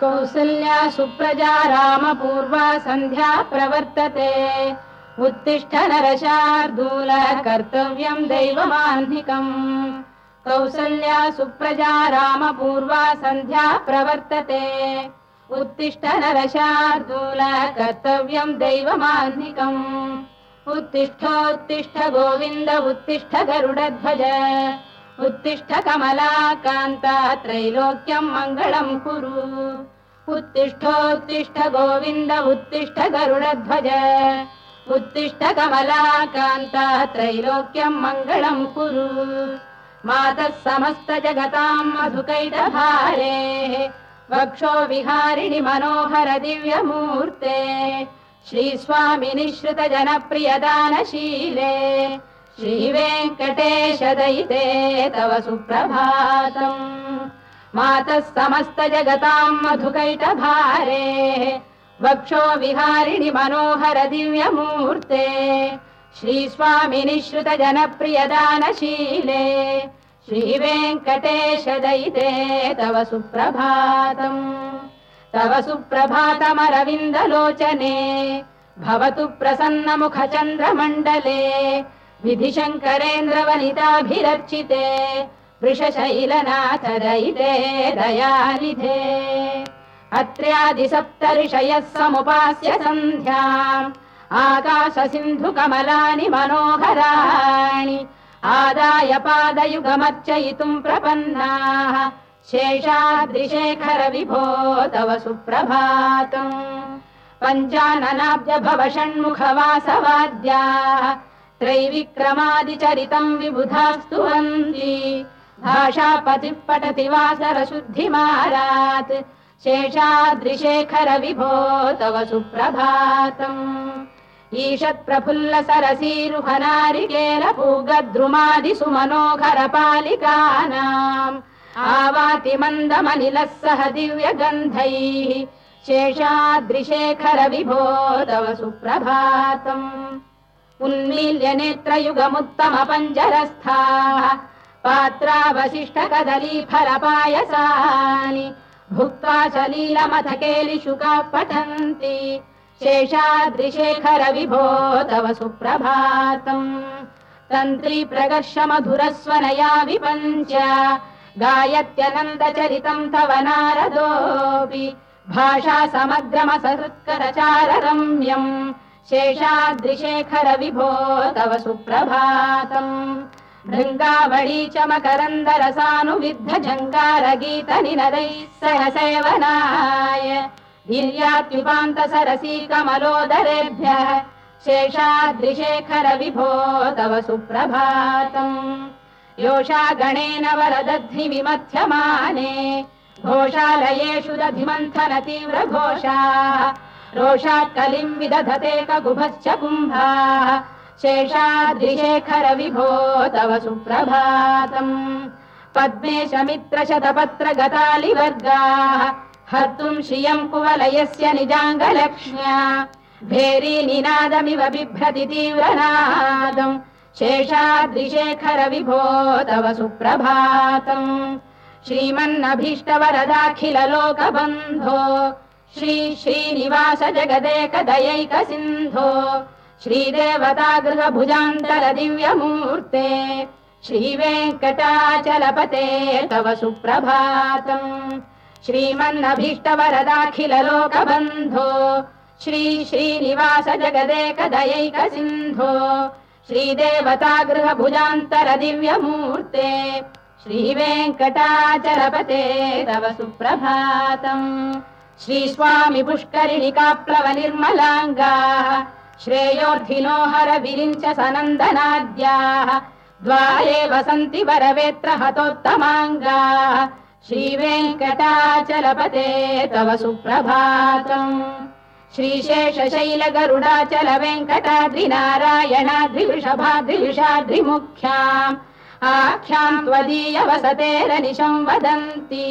कौसल्या सुप्रजा रामपूर्वा सन्ध्या प्रवर्तते। उत्तिष्ठ नरशार्दूल कर्तव्यम् दैवमाह्निकम् कौसल्या सुप्रजा रामपूर्वा सन्ध्या प्रवर्तते। उत्तिष्ठ नरशार्दूल कर्तव्यम् दैवमाह्निकम् उत्तिष्ठोत्तिष्ठ गोविन्द उत्तिष्ठ गरुडध्वज उत्तिष्ठ कमलाकान्ता त्रैलोक्यम् मङ्गलम् कुरु। उत्तिष्ठोत्तिष्ठ गोविन्द उत्तिष्ठ गरुडध्वज। उत्तिष्ठ कमलाकान्ता त्रैलोक्यम् मङ्गलम् कुरु। मातः समस्त जगताम् मधुकैटभारेः। वक्षो विहारिणि मनोहर दिव्यमूर्ते। श्रीस्वामि निःश्रित जनप्रियदानशीले श्रीवेङ्कटेश दयिते तव सुप्रभातम्। मातः समस्त जगताम् मधुकैटभारेः। वक्षो विहारिणि मनोहर दिव्यमूर्ते। श्रीस्वामि निःश्रित जनप्रियदानशीले श्रीवेङ्कटेश दयिते तव सुप्रभातम्। तव सुप्रभातमरविन्दलोचने। भवतु प्रसन्नमुखचन्द्रमण्डले विधिशङ्करेन्द्रवनिताभिरर्चिते वृषशैलनाथ दयिते दयानिधे। अत्र्यादिसप्तऋषयः समुपास्य सन्ध्याम् आकाश सिन्धुकमलानि मनोहराणि आदाय पादयुगमर्चयितुम् प्रपन्नाः शेषाद्रिशेखर विभो तव सुप्रभातम्। पञ्चाननाब्ज भव षण्मुखवासवाद्याः त्रैविक्रमादिचरितम् विबुधास्तुवन्ति भाषापतिः पठति वासरशुद्धिमारात् शेषाद्रिशेखर विभो तव सुप्रभातम्। ईषत्प्रफुल्ल पूगद्रुमादिसु मनोहर पालिकानाम् आवाति मन्दमनिलः सह दिव्यगन्धैः। शेषाद्रिशेखर विभो तव सुप्रभातम् उन्मील्य नेत्रयुगमुत्तम पञ्जरस्थाः पात्रावशिष्ट कदली फलपायसानि भुक्त्वा सलीलमथ केलिशुकाः पठन्ति शेषाद्रिशेखर विभो तव सुप्रभातम् तन्त्री प्रगर्ष मधुरस्वनया विपञ्च गायत्यनन्दचरितम् तव नारदोऽपि भाषा समग्रमसकृत्करचार रम्यम् शेषाद्रिशेखर विभो तव सुप्रभातम्। भृङ्गावळी च मकरन्दरसानुविद्ध जङ्गारगीत निनदैः सह सेवनाय कमलोदरेभ्यः शेषाद्रिशेखर विभो तव सुप्रभातम्। योषा गणेन वरदध्नि विमथ्यमाने घोषालयेषु दधिमन्थन घोषाः रोषात् कलिम् विदधते कगुभश्च कुम्भाः शेषाद्रिशेखर विभो तव सुप्रभातम् पद्मेश मित्र शतपत्र गतालिवर्गाः हर्तुम् श्रियम् कुवलयस्य निजाङ्गलक्ष्म्या भेरी निनादमिव बिभ्रति तीव्रनादम् शेषाद्रिशेखर विभो तव सुप्रभातम् श्रीमन्नभीष्टवरदाखिल लोकबन्धो श्री श्रीनिवास जगदेक दयैक सिन्धो श्रीदेवता गृहभुजान्तर दिव्यमूर्ते श्रीवेङ्कटाचलपते तव सुप्रभातम् श्रीमन्नभीष्टवरदाखिल लोकबन्धो श्री श्रीनिवास जगदेक दयैक सिन्धो श्रीदेवता गृहभुजान्तर दिव्यमूर्ते श्रीवेङ्कटाचलपते तव सुप्रभातम् श्रीस्वामि पुष्करिणिकाप्लव निर्मलाङ्गाः श्रेयोर्धिनो हर विरिञ्च सनन्दनाद्याः द्वारे वसन्ति वरवेत्र हतोत्तमाङ्गाः श्रीवेङ्कटाचलपते तव सुप्रभातम्। श्रीशेषशैल गरुडाचल वेङ्कटाद्रिनारायणाद्रिवृषभाद्रिविषाद्रिमुख्याम् आख्याम् त्वदीय वदन्ति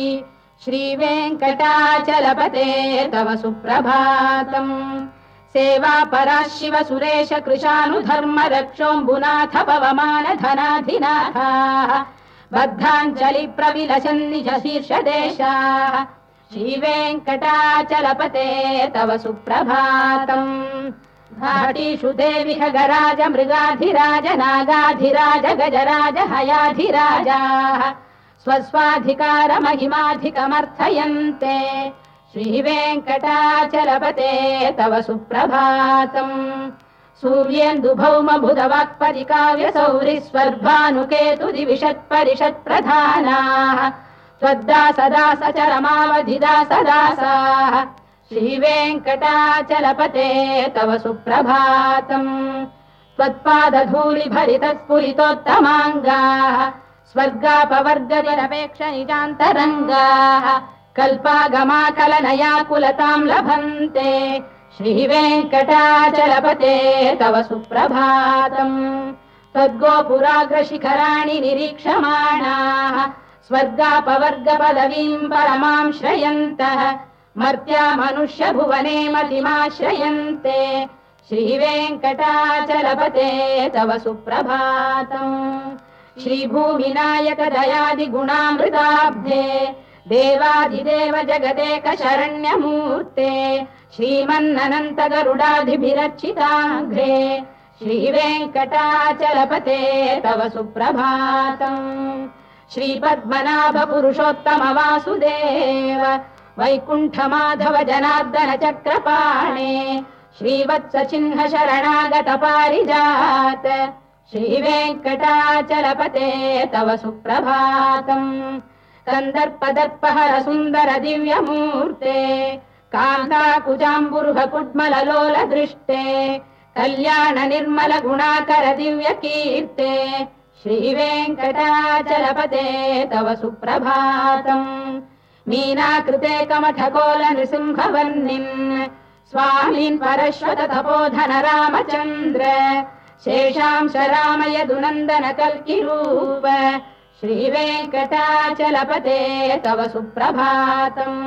श्रीवेङ्कटाचलपते तव सुप्रभातम्। सेवा परा शिव सुरेश कृशानुधर्म रक्षोऽम्बुनाथ पवमान धनाधिनाथाः। बद्धाञ्जलि प्रविलसन् निज शीर्षदेशाः। श्रीवेङ्कटाचलपते तव सुप्रभातम्। घाटीषु देवि खगराज मृगाधिराज नागाधिराज गजराज हयाधिराजाः स्वस्वाधिकारमहिमाधिकमर्थयन्ते। श्रीवेङ्कटाचलपते तव सुप्रभातम्। सूर्येन्दुभौम बुधवाक्परि काव्यसौरि स्वर्भानुकेतु दिविशत्परिषत्प्रधानाः त्वद्दासदास चरमावधिदासदासाः श्रीवेङ्कटाचलपते तव सुप्रभातम्। त्वत्पादधूलिभरितस्फुरितोत्तमाङ्गाः स्वर्गापवर्गनिरपेक्ष निजान्तरङ्गाः कल्पागमाकलनयाकुलताम् लभन्ते श्रीवेङ्कटाचलपते तव सुप्रभातम् त्वद्गोपुराग्रशिखराणि निरीक्षमाणाः स्वर्गापवर्गपदवीम् परमाम् श्रयन्तः मर्त्या मनुष्य भुवने मतिमाश्रयन्ते श्रीवेङ्कटाचलपते तव सुप्रभातम् दयादिगुणामृताब्धे देवादिदेव जगदेक शरण्यमूर्ते श्रीमन्ननन्त गरुडाधिभिरर्चिताघ्रे श्रीवेङ्कटाचलपते तव सुप्रभातम्। श्रीपद्मनाभ पुरुषोत्तम वासुदेव वैकुण्ठ माधव जनार्दन चक्रपाणे श्रीवत्स चिह्न शरणागत पारिजात श्रीवेङ्कटाचलपते तव सुप्रभातम्। सुन्दर दिव्यमूर्ते कान्ताकुजाम्बुरुह कुड्मललोल दृष्टे कल्याण निर्मल गुणाकर दिव्य कीर्ते श्रीवेङ्कटाचलपते तव सुप्रभातम्। मीनाकृते कमठकोल नृसिंहवर्णिन् स्वामीन् परश्वत तपोधन रामचन्द्र शेषांश रामयदुनन्दन कल्किरूप श्रीवेङ्कटाचलपते तव सुप्रभातम्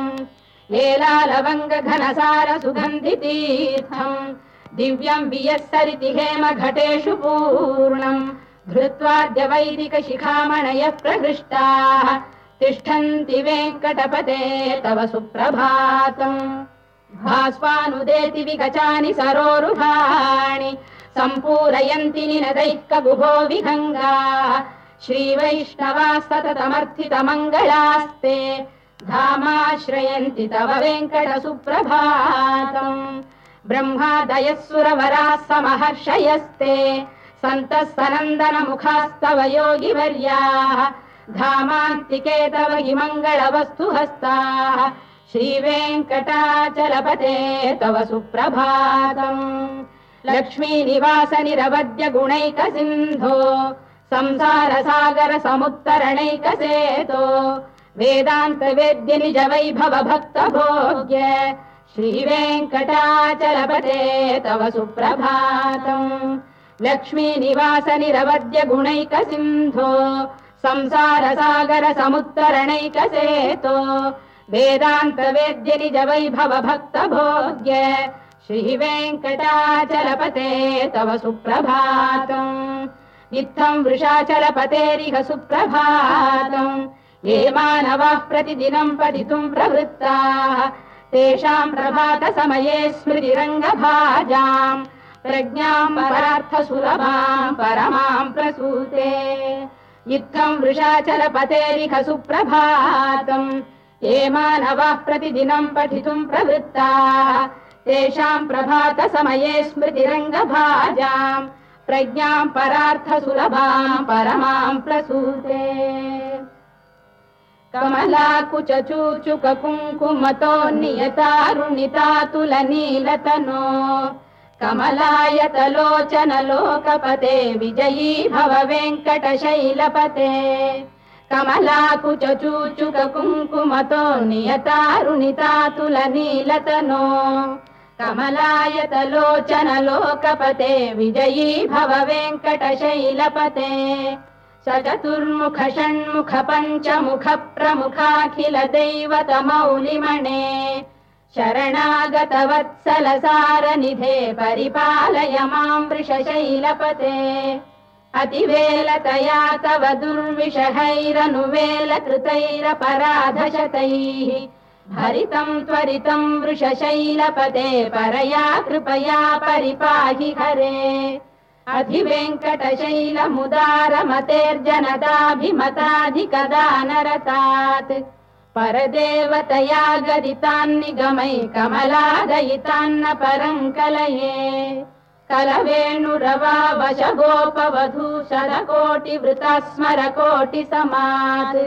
लेलालवङ्ग घनसार सुगन्धितीर्थम् दिव्यम् वियस्सरिति हेम घटेषु पूर्णम् धृत्वाद्य वैदिक शिखामणयः तिष्ठन्ति वेङ्कटपते तव सुप्रभातम् भास्वानुदेति विगचानि सरोरुहाणि सम्पूरयन्ति निनदैः कगुभो विहङ्गाः। श्रीवैष्णवा सततमर्थितमङ्गलास्ते धामाश्रयन्ति तव वेङ्कट सुप्रभातम् ब्रह्मादयः सुरवराः समहर्षयस्ते सन्तः सनन्दन मुखास्तव योगिवर्याः धामान्तिके तव हि हस्ताः श्रीवेङ्कटाचलपते तव सुप्रभातम्। लक्ष्मीनिवास निरवद्य गुणैक सिन्धो संसार सागर समुत्तरणैकसेतो वेदान्त वेद्य निज वैभव भक्त भोग्य श्रीवेङ्कटाचलपते तव सुप्रभातम्। लक्ष्मीनिवास निरवद्य गुणैक सिन्धो संसार सागर समुत्तरणैकसेतो वेदान्त वेद्य निज वैभव भक्त भोग्य श्रीवेङ्कटाचलपते तव सुप्रभातम् इत्थम् वृषाचलपतेरिह सुप्रभातम् ये मानवाः प्रतिदिनम् पठितुम् प्रवृत्ताः। तेषाम् प्रभात समये स्मृतिरङ्गभाजाम्। प्रज्ञाम् परार्थ सुलभाम् परमाम् प्रसूते। इत्थम् वृषाचलपतेरिह सुप्रभातम् ये मानवाः प्रतिदिनम् पठितुम् प्रवृत्ताः। तेषाम् प्रभात समये स्मृतिरङ्गभाजाम् प्रज्ञाम् परार्थ सुलभाम् परमाम् प्रसूते। कुङ्कुमतो नियतारुणितातुलनीलतनो कमलायतलोचन लोकपते विजयी भव वेङ्कटशैलपते कमलाकुच चूचुक कुङ्कुमतो नियतारुणितातुलनीलतनो कमलायतलोचन लोकपते विजयी भव वेङ्कटशैलपते स चतुर्मुख षण्मुख पञ्चमुख प्रमुखाखिल दैवत मौलिमणे शरणागत वत्सल सारनिधे परिपालय माम् वृषशैलपते अतिवेलतया तव दुर्विषहैरनुवेलकृतैरपराधशतैः। भरितम् त्वरितम् वृषशैलपते परया कृपया परिपाहि हरे। अधिवेङ्कटशैलमुदारमतेर्जनदाभिमताधिकदानरतात्। परदेवतया गदितान्निगमै कमलादयितान्न परम् कलये कलवेणुरवा वश गोपवधू शरकोटिवृता स्मरकोटि समात्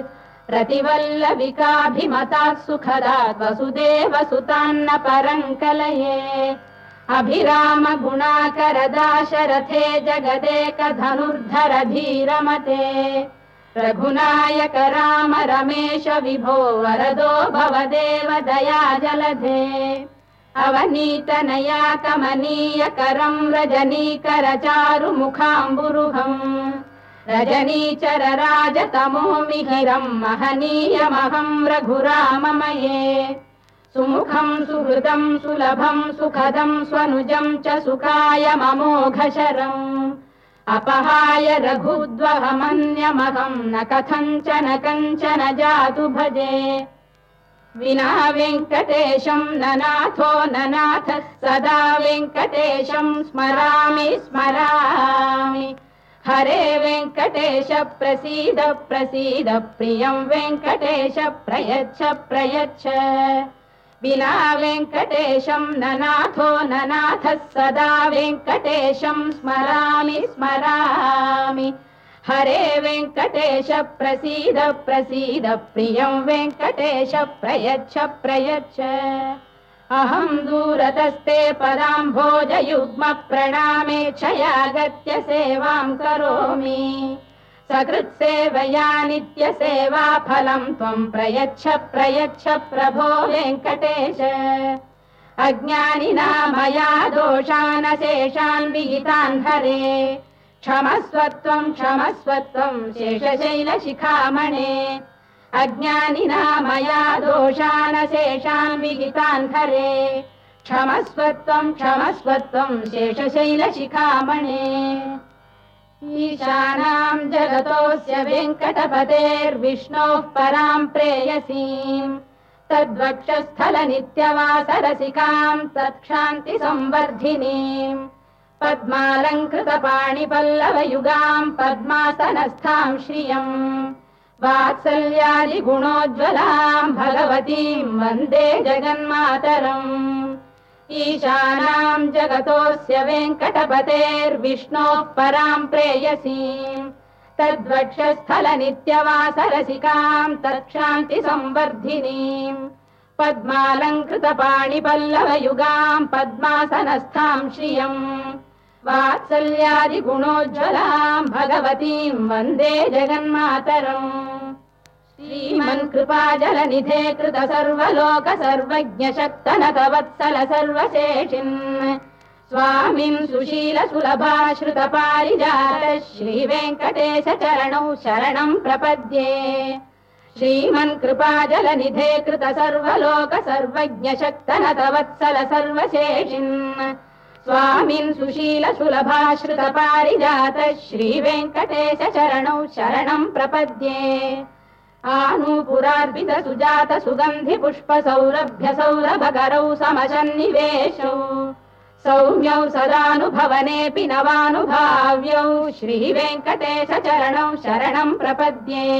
प्रतिवल्लविकाभिमतात् सुखदात् वसुदेव सुतान्न अभिराम गुणाकरदाशरथे जगदेक धनुर्धर धीरमते रघुनायक राम रमेश विभो वरदो भवदेव दया जलधे अवनीतनया कमनीय करम् रजनीकर चारु मुखाम्बुरुहम् रजनीचर राजतमो मिहिरम् महनीयमहम् रघुराममये। सुमुखम् सुहृदम् सुलभम् सुखदम् स्वनुजम् च सुखाय ममोघशरम्। अपहाय रघुद्वहमन्यमहम् न कथञ्चन कञ्चन जातु भजे विना वेङ्कटेशम् न नाथो न नाथः सदा वेङ्कटेशम् स्मरामि स्मरामि। हरे वेङ्कटेश प्रसीद प्रसीद प्रियम् वेङ्कटेश प्रयच्छ प्रयच्छ। विना वेङ्कटेशम् न नाथो न नाथः सदा वेङ्कटेशम् स्मरामि स्मरामि हरे वेङ्कटेश प्रसीद प्रसीद प्रियम् वेङ्कटेश प्रयच्छ प्रयच्छ। अहम् दूरतस्ते पदाम्भोजयुग्म प्रणामे क्षयागत्य सेवाम् करोमि। सकृत्सेवया नित्यसेवा फलम् त्वम् प्रयच्छ प्रयच्छ प्रभो वेङ्कटेश। अज्ञानिना मया दोषानशेषान् विहितान् हरे क्षमस्वत्वम् क्षमस्वत्वम् शेषशैलशिखामणे। अज्ञानिना मया दोषानशेषान् विहितान् हरे क्षमस्वत्वम् क्षमस्वत्वम् शेषशैलशिखामणे। ईशानाम् जगतोऽस्य वेङ्कटपतेर्विष्णोः पराम् प्रेयसीम्। तद्वक्षस्थल नित्यवासरसिकाम् तत्क्षान्ति संवर्धिनीम् पद्मालङ्कृत पाणिपल्लवयुगाम् पद्मासनस्थाम् श्रियम् वात्सल्यादिगुणोज्ज्वलाम् भगवतीम् वन्दे जगन्मातरम्। ईशानाम् जगतोऽस्य वेङ्कटपतेर्विष्णोः पराम् प्रेयसीम् तद्वक्षस्थल नित्यवासरसिकाम् तत्क्षान्ति संवर्धिनीम् पद्मालङ्कृत पाणिपल्लवयुगाम् पद्मासनस्थाम् श्रियम् वात्सल्यादिगुणोज्ज्वलाम् भगवतीम् वन्दे जगन्मातरम्। श्रीमन्कृपा जलनिधे कृत सर्वलोक सर्वज्ञ शक्तनत वत्सल सर्वशेषिन्। स्वामिन् सुशील सुलभाश्रुत पारिजात श्रीवेङ्कटेश चरणौ शरणम् प्रपद्ये। श्रीमन्कृपा जलनिधे कृत सर्वलोक सर्वज्ञ शक्तनत वत्सल सर्वशेषिन् स्वामिन् सुशील सुलभाश्रुत पारिजात श्रीवेङ्कटेश चरणौ शरणम् प्रपद्ये। आनूपुरार्पित सुजात सुगन्धि पुष्प सौम्यौ सदानुभवनेऽपि नवानुभाव्यौ श्रीवेङ्कटेश चरणौ शरणम् प्रपद्ये।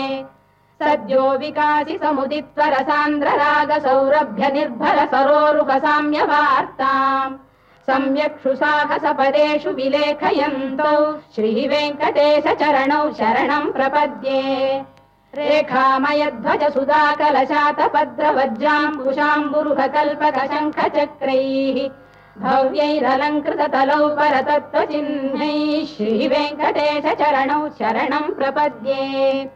सद्यो विकासि समुदित्वर सान्द्र राग सौरभ्य निर्भर सरोरुह साम्यवार्ताम् सम्यक्षु साहस पदेषु विलेखयन्तौ। श्रीवेङ्कटेश चरणौ शरणम् प्रपद्ये। रेखामयध्वज सुधा कलशातपद्रवज्राम्बुशाम्बुरुह कल्पक शङ्ख चक्रैः भव्यैरलङ्कृत तलौ परतत्त्वचिह्नैः। श्रीवेङ्कटेश चरणौ शरणम् प्रपद्ये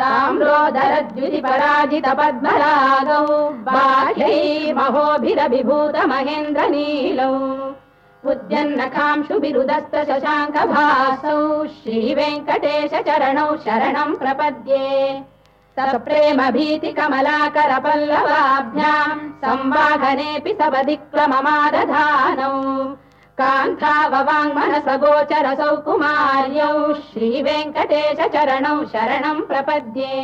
ताम्रोदरद्युति पराजित पद्मरागौ बाह्यैर्महोभिरभिभूत महेन्द्र नीलौ उद्यन्नखांशुभिरुदस्त शशाङ्क भासौ श्रीवेङ्कटेश चरणौ शरणम् प्रपद्ये। प्रेम भीति कमलाकर पल्लवाभ्याम् संवाहनेऽपि सबदिक्रममादधानौ कान्थाववाङ्मनसगोचरसौ कुमार्यौ श्रीवेङ्कटेश चरणौ शरणम् प्रपद्ये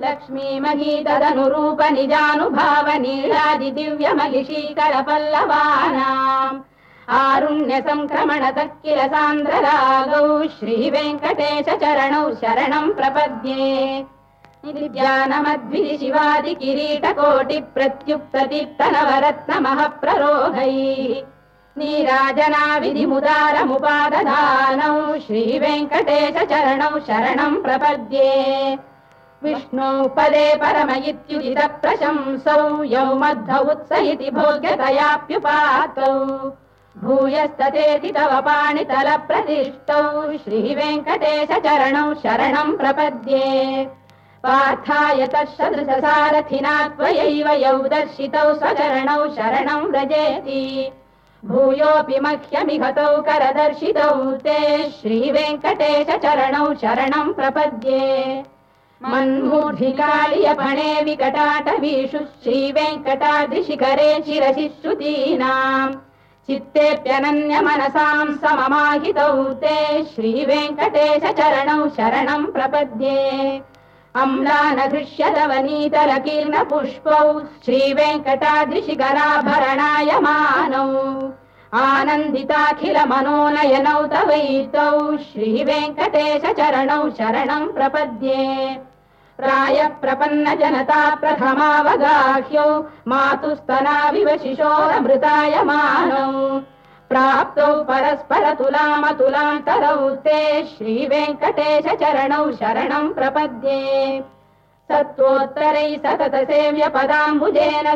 लक्ष्मी महीतदनुरूप निजानुभाव नीलादि दिव्यमलिशीकर पल्लवानाम् आरुण्य सङ्क्रमण किल सान्द्ररागौ श्रीवेङ्कटेश चरणौ शरणम् प्रपद्ये निद्यानमद्भि शिवादि किरीटकोटि प्रत्युक्तदीप्तनवरत्नमः प्ररोहैः नीराजना विधिमुदारमुपादधानौ श्रीवेङ्कटेश चरणौ शरणम् प्रपद्ये। विष्णौ पदे परम इत्युदित प्रशंसौ यौ मध्व उत्स इति भोग्यतयाप्युपातौ। भूयस्ततेति तव पाणितल प्रतिष्ठौ श्रीवेङ्कटेश चरणौ शरणम् प्रपद्ये। पार्थाय तत्सदृशसारथिना त्वयैव यौ दर्शितौ स्वचरणौ शरणम् व्रजेति भूयोऽपि मह्यमिहतौ करदर्शितौ ते श्रीवेङ्कटेश चरणौ शरणम् प्रपद्ये। मन्मूर्धिकालियपणे विकटाटवीषु श्रीवेङ्कटादिशिखरे शिरसि श्रुतीनाम् चित्तेऽप्यनन्यमनसाम् सममाहितौ ते श्रीवेङ्कटेश चरणौ शरणम् प्रपद्ये अम्लानघृष्यदवनीतलकीर्ण पुष्पौ श्रीवेङ्कटादिशिखराभरणाय मानौ। आनन्दिताखिल मनोनयनौ तवैतौ श्रीवेङ्कटेश चरणौ शरणम् प्रपद्ये। प्राय प्रपन्न जनता प्रथमावगाह्यौ मातुस्तनाविव शिशोरमृताय मानौ प्राप्तौ परस्पर तुलामतुलान्तरौ ते श्रीवेङ्कटेश चरणौ शरणम् प्रपद्ये। सत्त्वोत्तरै सतत सेव्य पदाम्बुजेन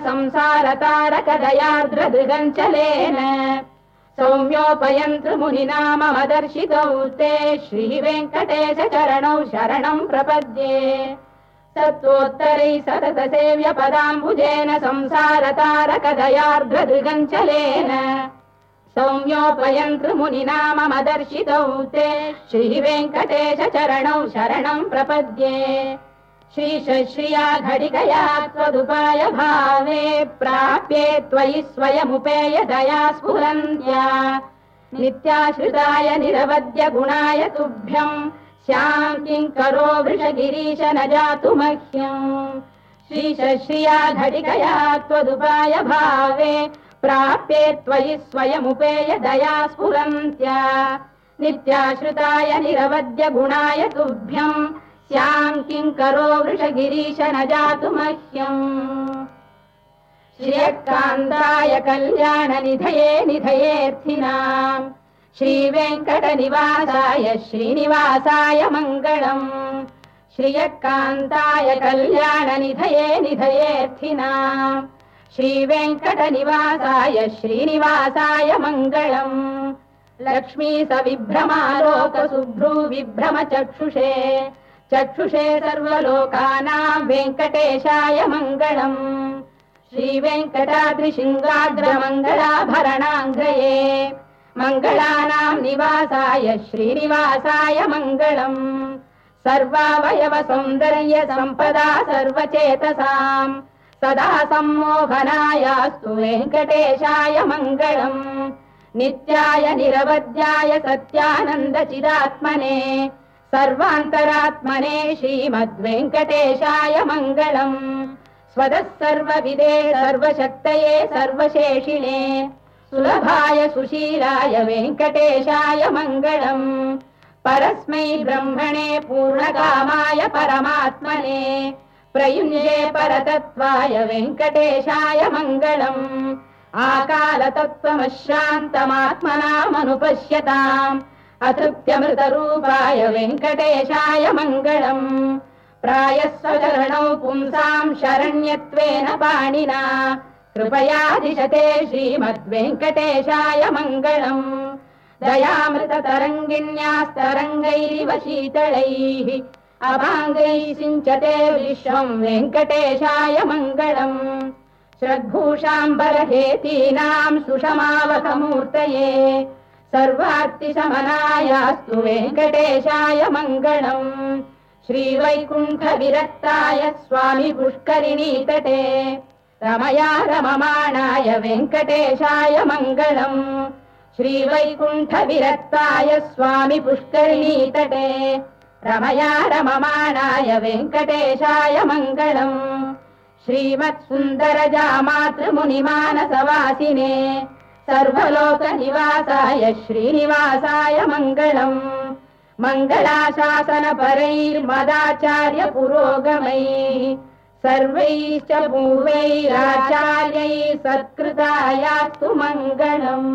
मम दर्शितौ ते श्रीवेङ्कटेश चरणौ शरणम् प्रपद्ये। सत्त्वोत्तरै सतत सेव्य पदाम्बुजेन संसारतारकदयार्द्रदृगञ्चलेन सौम्योपयन्तृमुनिना मम दर्शितौ ते श्रीवेङ्कटेश चरणौ शरणम् प्रपद्ये। श्रीश्रिया घटिकया त्वदुपाय भावे प्राप्ये त्वयि स्वयमुपेय दया स्फुरन्त्या। नित्याश्रिताय निरवद्य गुणाय तुभ्यम् स्याम् किङ्करो वृषगिरीश न जातु मह्यम् श्रीश्रिया घटिकया त्वदुपाय भावे प्राप्ये त्वयि स्वयमुपेय दया स्फुरन्त्या। नित्याश्रिताय निरवद्य गुणाय तुभ्यम् स्याम् किङ्करो वृषगिरीश न जातु मह्यम्। श्रियकान्ताय कल्याणनिधये निधयेऽर्थिनाम्। श्रीवेङ्कटनिवासाय श्रीनिवासाय मङ्गलम्। श्रियकान्ताय कल्याणनिधये निधयेऽर्थिनाम् श्रीवेङ्कटनिवासाय श्रीनिवासाय मङ्गलम् लक्ष्मी स विभ्रमालोकसुभ्रू विभ्रम चक्षुषे चक्षुषे सर्वलोकानाम् वेङ्कटेशाय मङ्गलम्। श्रीवेङ्कटाद्रिशृङ्गाग्रमङ्गलाभरणाङ्ग्रये मङ्गलानाम् निवासाय श्रीनिवासाय मङ्गलम्। सर्वावयव सौन्दर्य सम्पदा सर्वचेतसाम् सदा सम्मोहनायास्तु वेङ्कटेशाय मङ्गलम्। नित्याय निरवध्याय सत्यानन्दचिदात्मने। सर्वान्तरात्मने श्रीमद्वेङ्कटेशाय मङ्गलम्। स्वदः सर्वविदे सर्वशक्तये सर्वशेषिणे। सुलभाय सुशीलाय वेङ्कटेशाय मङ्गलम्। परस्मै ब्रह्मणे पूर्णकामाय परमात्मने प्रयुञ्जे परतत्त्वाय वेङ्कटेशाय मङ्गलम्। आकालतत्त्वमशान्तमात्मनामनुपश्यताम् अतृप्त्यमृतरूपाय वेङ्कटेशाय मङ्गलम्। प्रायः स्वचरणौ पुंसाम् शरण्यत्वेन पाणिना। कृपयादिशते श्रीमद्वेङ्कटेशाय मङ्गलम्। दयामृततरङ्गिण्यास्तरङ्गैरिव शीतलैः अभाङ्गैः सिञ्चते विश्वम् वेङ्कटेशाय मङ्गलम्। श्रद्भूषाम्बरहेतीनाम् सुषमावकमूर्तये सर्वार्तिशमनायास्तु वेङ्कटेशाय मङ्गलम्। श्रीवैकुण्ठविरक्ताय स्वामि पुष्करिणीतटे। रमया रममाणाय वेङ्कटेशाय मङ्गलम्। श्रीवैकुण्ठविरक्ताय स्वामि पुष्करिणीतटे रमया रममाणाय वेङ्कटेशाय मङ्गलम्। श्रीमत्सुन्दरजामातृमुनिमानसवासिने सर्वलोकनिवासाय श्रीनिवासाय मङ्गलम्। मङ्गलाशासनपरैर्मदाचार्य पुरोगमैः सर्वैश्च पूर्वैराचार्यैः सत्कृतायास्तु मङ्गलम्